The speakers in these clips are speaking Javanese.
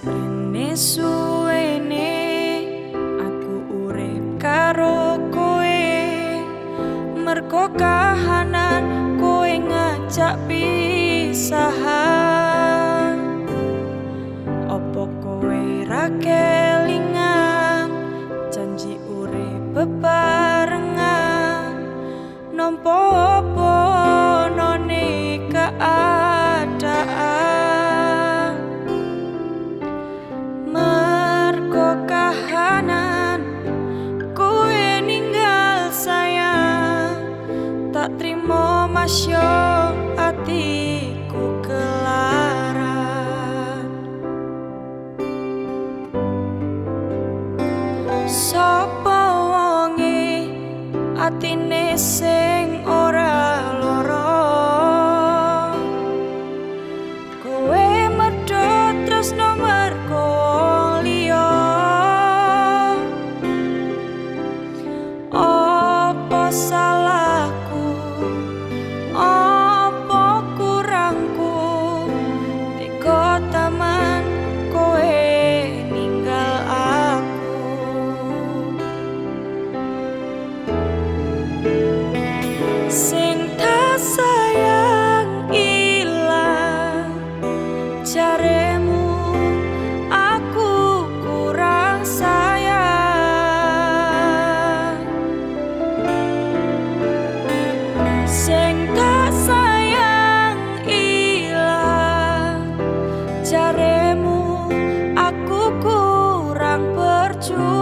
Rene suwene aku urip karo koe Merko kahanan koe ngajak pisahan. Opo koe rakelingan janji urip bebas pasyo atiku kelaran Sopo wonge atine sing 就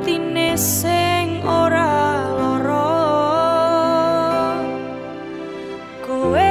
atine sing ora lara. Kowe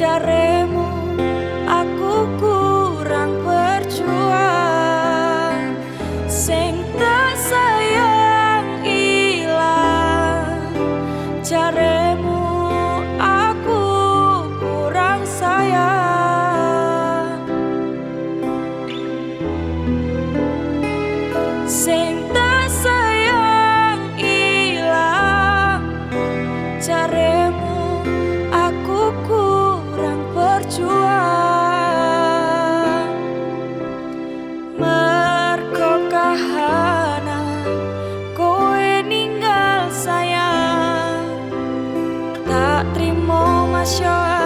se arremanó. home, I sure